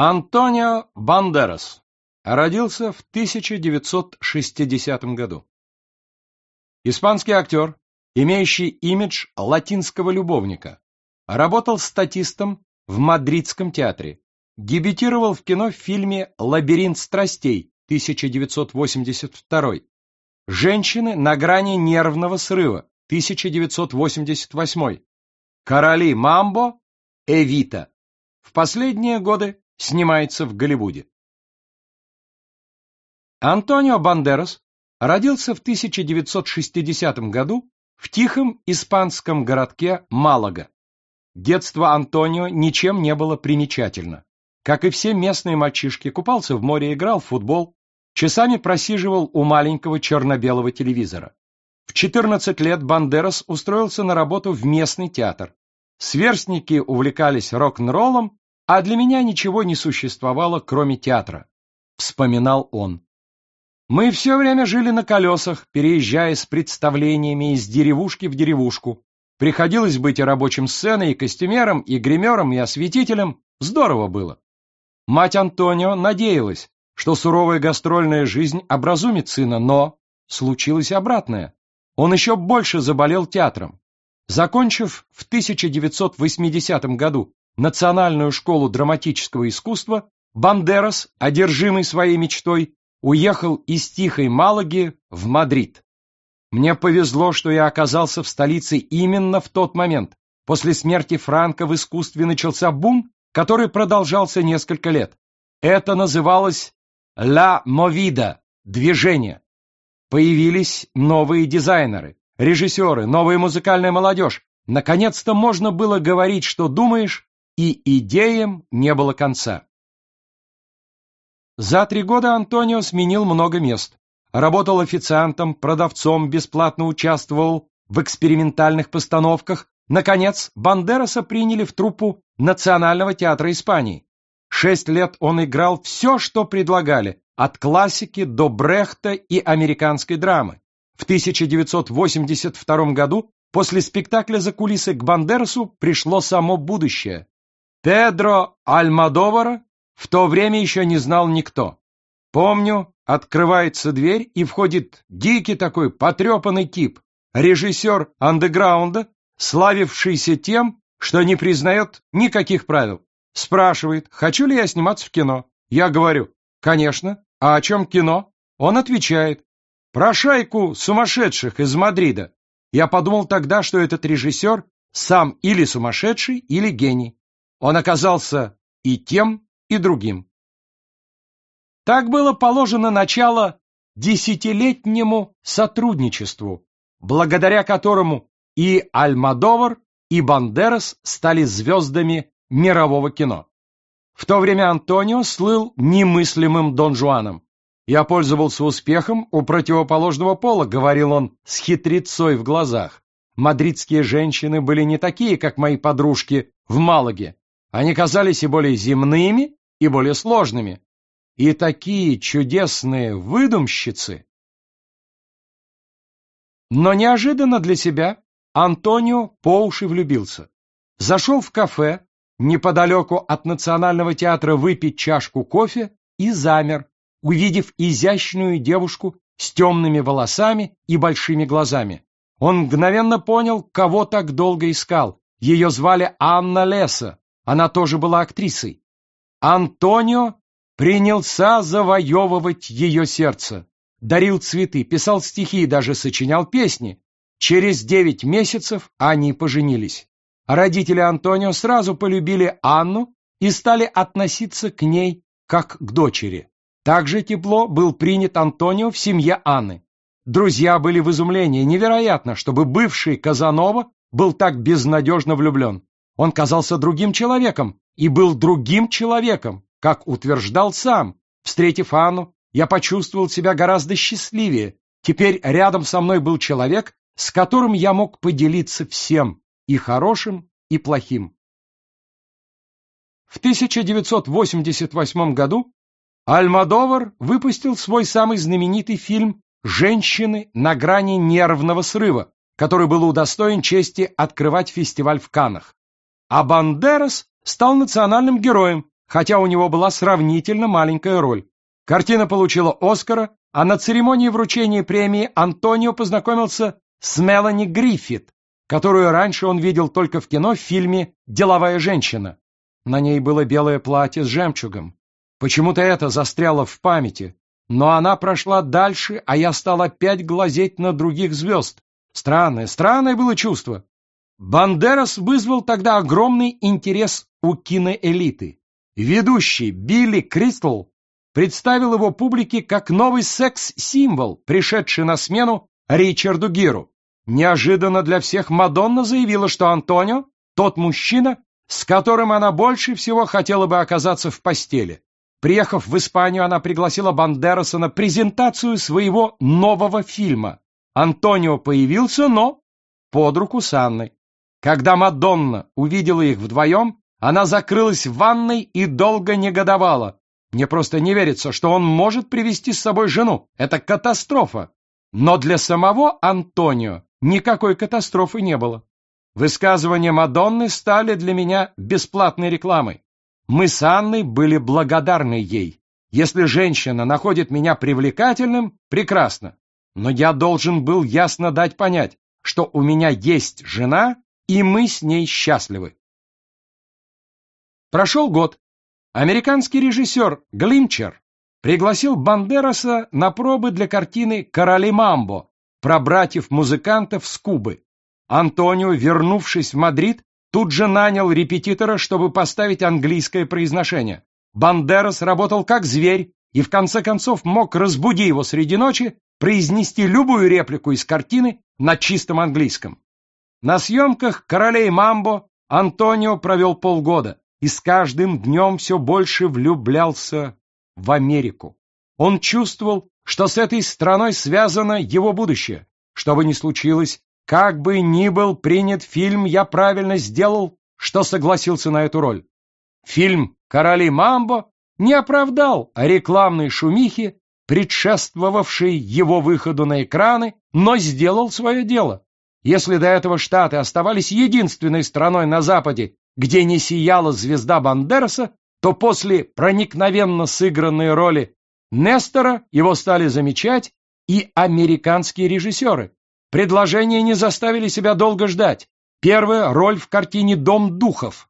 Антонио Бандерас родился в 1960 году. Испанский актер, имеющий имидж латинского любовника, работал статистом в Мадридском театре, дебютировал в кино в фильме «Лабиринт страстей» 1982, «Женщины на грани нервного срыва» 1988, «Короли Мамбо», «Эвита». В последние годы снимается в Голливуде. Антонио Бандерас родился в 1960 году в тихом испанском городке Малага. Детство Антонио ничем не было примечательно. Как и все местные мальчишки, купался в море, играл в футбол, часами просиживал у маленького черно-белого телевизора. В 14 лет Бандерас устроился на работу в местный театр. Сверстники увлекались рок-н-роллом, а для меня ничего не существовало, кроме театра, вспоминал он. Мы все время жили на колесах, переезжая с представлениями из деревушки в деревушку. Приходилось быть и рабочим сценой, и костюмером, и гримером, и осветителем. Здорово было. Мать Антонио надеялась, что суровая гастрольная жизнь образумит сына, но случилось обратное. Он еще больше заболел театром. Закончив в 1980 году Национальную школу драматического искусства, Бандерас, одержимый своей мечтой, уехал из тихой Малаги в Мадрид. Мне повезло, что я оказался в столице именно в тот момент. После смерти Франка в искусстве начался бум, который продолжался несколько лет. Это называлось «ла мовида» — движение. Появились новые дизайнеры, режиссеры, новая музыкальная молодежь. Наконец-то можно было говорить, что думаешь, и идеям не было конца. За три года Антонио сменил много мест. Работал официантом, продавцом, бесплатно участвовал в экспериментальных постановках. Наконец, Бандераса приняли в труппу Национального театра Испании. Шесть лет он играл все, что предлагали, от классики до Брехта и американской драмы. В 1982 году после спектакля «За кулисы» к Бандерасу пришло само будущее. Педро Альмадовара в то время еще не знал никто. Помню, открывается дверь, и входит дикий такой потрепанный тип, режиссер андеграунда, славившийся тем, что не признает никаких правил. Спрашивает, хочу ли я сниматься в кино. Я говорю, конечно. А о чем кино? Он отвечает, про шайку сумасшедших из Мадрида. Я подумал тогда, что этот режиссер сам или сумасшедший, или гений. Он оказался и тем, и другим. Так было положено начало десятилетнему сотрудничеству, благодаря которому и Альмадовар, и Бандерас стали звездами мирового кино. В то время Антонио слыл немыслимым Дон Жуаном. «Я пользовался успехом у противоположного пола», — говорил он с хитрецой в глазах. «Мадридские женщины были не такие, как мои подружки в Малаге. Они казались и более земными, и более сложными. И такие чудесные выдумщицы. Но неожиданно для себя Антонио по уши влюбился. Зашел в кафе, неподалеку от Национального театра выпить чашку кофе и замер, увидев изящную девушку с темными волосами и большими глазами. Он мгновенно понял, кого так долго искал. Ее звали Анна Леса, она тоже была актрисой. Антонио принялся завоевывать ее сердце. Дарил цветы, писал стихи и даже сочинял песни. Через девять месяцев они поженились. Родители Антонио сразу полюбили Анну и стали относиться к ней как к дочери. Также тепло был принят Антонио в семье Анны. Друзья были в изумлении. Невероятно, чтобы бывший Казанова был так безнадежно влюблен. Он казался другим человеком и был другим человеком, как утверждал сам. Встретив Анну, я почувствовал себя гораздо счастливее. Теперь рядом со мной был человек, с которым я мог поделиться всем, и хорошим, и плохим. В 1988 году Альмадовар выпустил свой самый знаменитый фильм «Женщины на грани нервного срыва», который был удостоен чести открывать фестиваль в Каннах а Бандерас стал национальным героем, хотя у него была сравнительно маленькая роль. Картина получила Оскара, а на церемонии вручения премии Антонио познакомился с Мелани Гриффит, которую раньше он видел только в кино в фильме «Деловая женщина». На ней было белое платье с жемчугом. Почему-то это застряло в памяти. Но она прошла дальше, а я стал опять глазеть на других звезд. Странное, странное было чувство. Бандерас вызвал тогда огромный интерес у киноэлиты. Ведущий Билли Кристал представил его публике как новый секс-символ, пришедший на смену Ричарду Гиру. Неожиданно для всех Мадонна заявила, что Антонио – тот мужчина, с которым она больше всего хотела бы оказаться в постели. Приехав в Испанию, она пригласила Бандераса на презентацию своего нового фильма. Антонио появился, но под руку с Анной. Когда Мадонна увидела их вдвоем, она закрылась в ванной и долго негодовала. Мне просто не верится, что он может привести с собой жену. Это катастрофа. Но для самого Антонио Никакой катастрофы не было. Высказывания Мадонны стали для меня бесплатной рекламой. Мы с Анной были благодарны ей. Если женщина находит меня привлекательным, прекрасно. Но я должен был ясно дать понять, что у меня есть жена, и мы с ней счастливы. Прошел год. Американский режиссер Глимчер пригласил Бандераса на пробы для картины «Короли Мамбо», про братьев-музыкантов с Кубы. Антонио, вернувшись в Мадрид, тут же нанял репетитора, чтобы поставить английское произношение. Бандерас работал как зверь и в конце концов мог, разбуди его среди ночи, произнести любую реплику из картины на чистом английском. На съемках «Королей Мамбо» Антонио провел полгода и с каждым днем все больше влюблялся в Америку. Он чувствовал, что с этой страной связано его будущее. Что бы ни случилось, как бы ни был принят фильм, я правильно сделал, что согласился на эту роль. Фильм «Короли Мамбо» не оправдал рекламной шумихи, предшествовавшей его выходу на экраны, но сделал свое дело. Если до этого Штаты оставались единственной страной на Западе, где не сияла звезда Бандераса, то после проникновенно сыгранной роли Нестора его стали замечать и американские режиссеры. Предложения не заставили себя долго ждать. Первая роль в картине «Дом духов».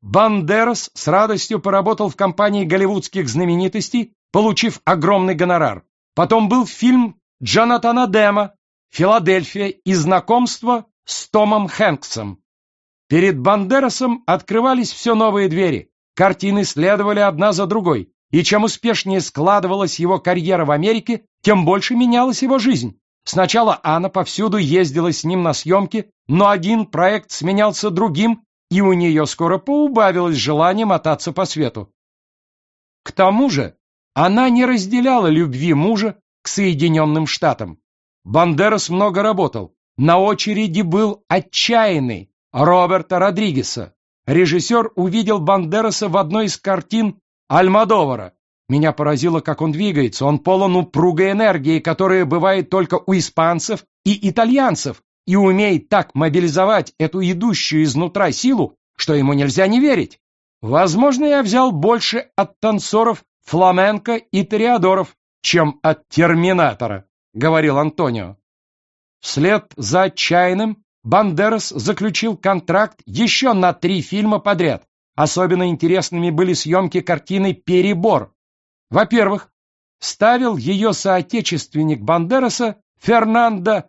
Бандерас с радостью поработал в компании голливудских знаменитостей, получив огромный гонорар. Потом был фильм Джонатана Дема «Филадельфия» и знакомство с Томом Хэнксом. Перед Бандерасом открывались все новые двери. Картины следовали одна за другой. И чем успешнее складывалась его карьера в Америке, тем больше менялась его жизнь. Сначала Анна повсюду ездила с ним на съемки, но один проект сменялся другим, и у нее скоро поубавилось желание мотаться по свету. К тому же она не разделяла любви мужа к Соединенным Штатам. Бандерас много работал. На очереди был отчаянный Роберта Родригеса. Режиссер увидел Бандераса в одной из картин Альмадовара. Меня поразило, как он двигается. Он полон упругой энергии, которая бывает только у испанцев и итальянцев, и умеет так мобилизовать эту идущую изнутра силу, что ему нельзя не верить. Возможно, я взял больше от танцоров фламенко и ториадоров, чем от терминатора, говорил Антонио. Вслед за отчаянным Бандерас заключил контракт еще на три фильма подряд. Особенно интересными были съемки картины «Перебор». Во-первых, ставил ее соотечественник Бандераса Фернандо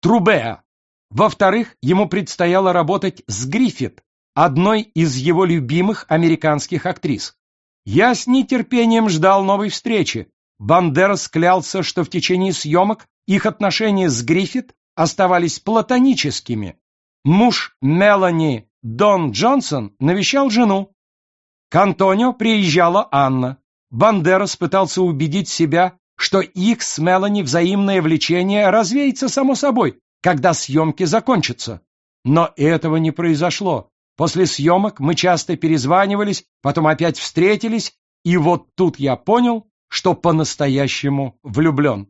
Трубеа. Во-вторых, ему предстояло работать с Гриффит, одной из его любимых американских актрис. Я с нетерпением ждал новой встречи. Бандерас клялся, что в течение съемок их отношения с Гриффит оставались платоническими. Муж Мелани Дон Джонсон навещал жену. К Антонио приезжала Анна. Бандерас пытался убедить себя, что их с Мелани взаимное влечение развеется само собой, когда съемки закончатся. Но этого не произошло. После съемок мы часто перезванивались, потом опять встретились, и вот тут я понял, что по-настоящему влюблен.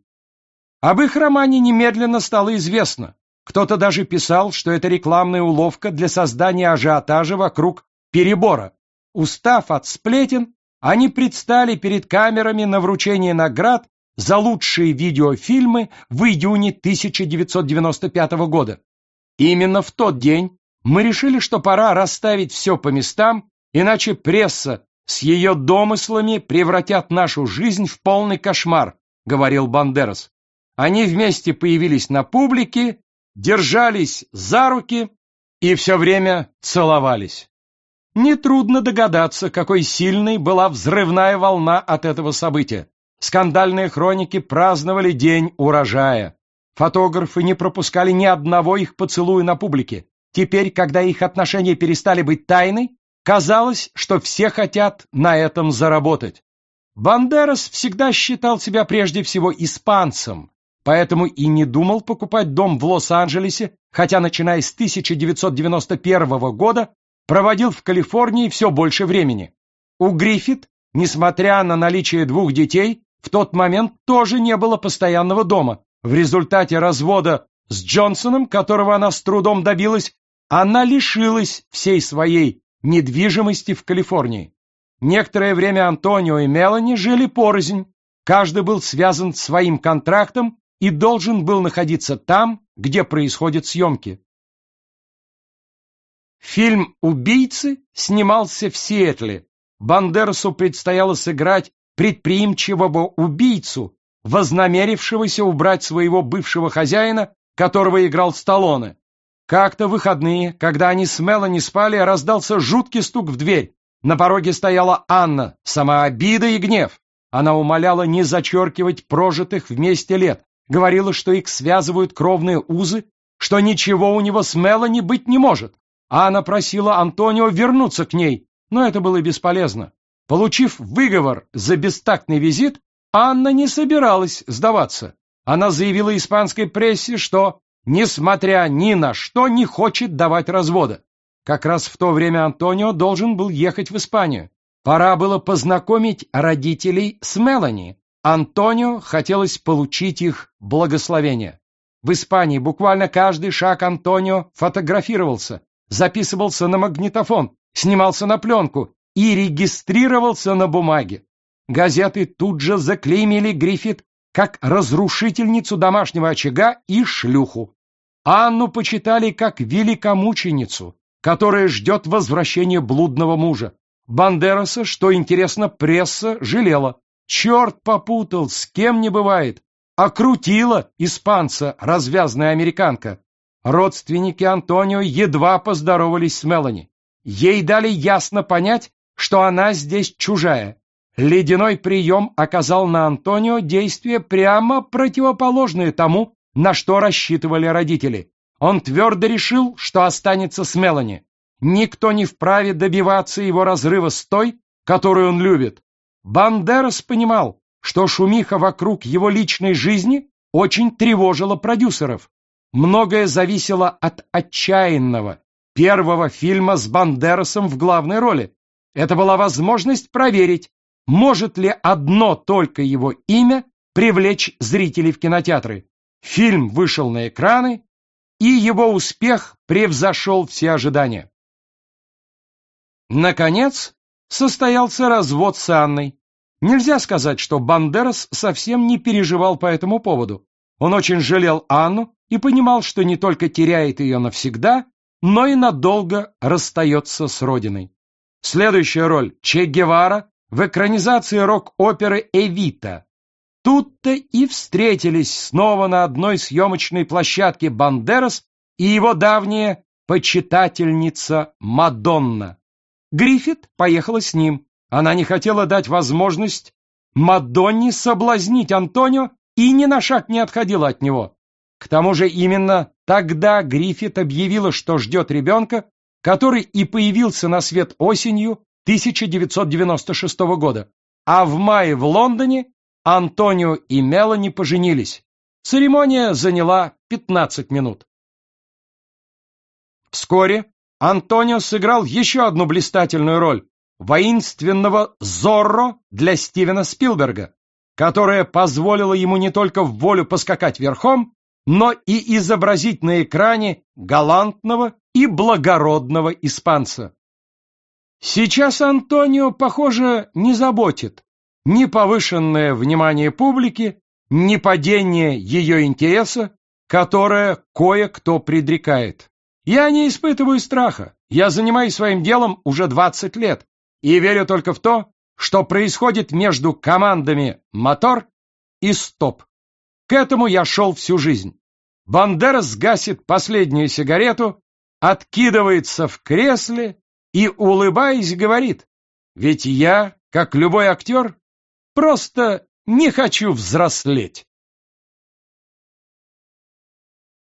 Об их романе немедленно стало известно. Кто-то даже писал, что это рекламная уловка для создания ажиотажа вокруг перебора. устав от сплетен, они предстали перед камерами на вручение наград за лучшие видеофильмы в июне 1995 года. Именно в тот день мы решили, что пора расставить все по местам, иначе пресса с ее домыслами превратят нашу жизнь в полный кошмар, говорил Бандерас. Они вместе появились на публике, держались за руки и все время целовались. Нетрудно догадаться, какой сильной была взрывная волна от этого события. Скандальные хроники праздновали день урожая. Фотографы не пропускали ни одного их поцелуя на публике. Теперь, когда их отношения перестали быть тайной, казалось, что все хотят на этом заработать. Бандерас всегда считал себя прежде всего испанцем, поэтому и не думал покупать дом в Лос-Анджелесе, хотя, начиная с 1991 года, проводил в Калифорнии все больше времени. У Гриффит, несмотря на наличие двух детей, в тот момент тоже не было постоянного дома. В результате развода с Джонсоном, которого она с трудом добилась, она лишилась всей своей недвижимости в Калифорнии. Некоторое время Антонио и Мелани жили порознь. Каждый был связан своим контрактом и должен был находиться там, где происходят съемки. Фильм «Убийцы» снимался в Сиэтле. Бандерасу предстояло сыграть предприимчивого убийцу, вознамерившегося убрать своего бывшего хозяина, которого играл Сталлоне. Как-то выходные, когда они с Мелани спали, раздался жуткий стук в дверь. На пороге стояла Анна, сама обида и гнев. Она умоляла не зачеркивать прожитых вместе лет, говорила, что их связывают кровные узы, что ничего у него с Мелани быть не может. А она просила Антонио вернуться к ней, но это было бесполезно. Получив выговор за бестактный визит, Анна не собиралась сдаваться. Она заявила испанской прессе, что, несмотря ни на что, не хочет давать развода. Как раз в то время Антонио должен был ехать в Испанию. Пора было познакомить родителей с Мелани. Антонио хотелось получить их благословение. В Испании буквально каждый шаг Антонио фотографировался, записывался на магнитофон, снимался на пленку и регистрировался на бумаге. Газеты тут же заклеймили Гриффит как разрушительницу домашнего очага и шлюху. Анну почитали как великомученицу, которая ждет возвращения блудного мужа. Бандераса, что интересно, пресса жалела. Черт попутал, с кем не бывает. Окрутила испанца развязная американка. Родственники Антонио едва поздоровались с Мелани. Ей дали ясно понять, что она здесь чужая. Ледяной прием оказал на Антонио действие прямо противоположное тому, на что рассчитывали родители. Он твердо решил, что останется с Мелани. Никто не вправе добиваться его разрыва с той, которую он любит. Бандерас понимал, что шумиха вокруг его личной жизни очень тревожила продюсеров. Многое зависело от отчаянного, первого фильма с Бандерасом в главной роли. Это была возможность проверить, может ли одно только его имя привлечь зрителей в кинотеатры. Фильм вышел на экраны, и его успех превзошел все ожидания. Наконец, состоялся развод с Анной. Нельзя сказать, что Бандерас совсем не переживал по этому поводу. Он очень жалел Анну и понимал, что не только теряет ее навсегда, но и надолго расстается с родиной. Следующая роль Че Гевара в экранизации рок-оперы «Эвита». Тут-то и встретились снова на одной съемочной площадке Бандерас и его давняя почитательница Мадонна. Гриффит поехала с ним. Она не хотела дать возможность Мадонне соблазнить Антонио и ни на шаг не отходила от него. К тому же именно тогда Гриффит объявила, что ждет ребенка, который и появился на свет осенью 1996 года, а в мае в Лондоне Антонио и Мелани поженились. Церемония заняла 15 минут. Вскоре Антонио сыграл еще одну блистательную роль – воинственного Зорро для Стивена Спилберга, которая позволила ему не только в волю поскакать верхом, но и изобразить на экране галантного и благородного испанца. Сейчас Антонио, похоже, не заботит ни повышенное внимание публики, ни падение ее интереса, которое кое-кто предрекает. Я не испытываю страха, я занимаюсь своим делом уже 20 лет и верю только в то, что происходит между командами «Мотор» и «Стоп». К этому я шел всю жизнь. Бандерас гасит последнюю сигарету, откидывается в кресле и, улыбаясь, говорит, «Ведь я, как любой актер, просто не хочу взрослеть».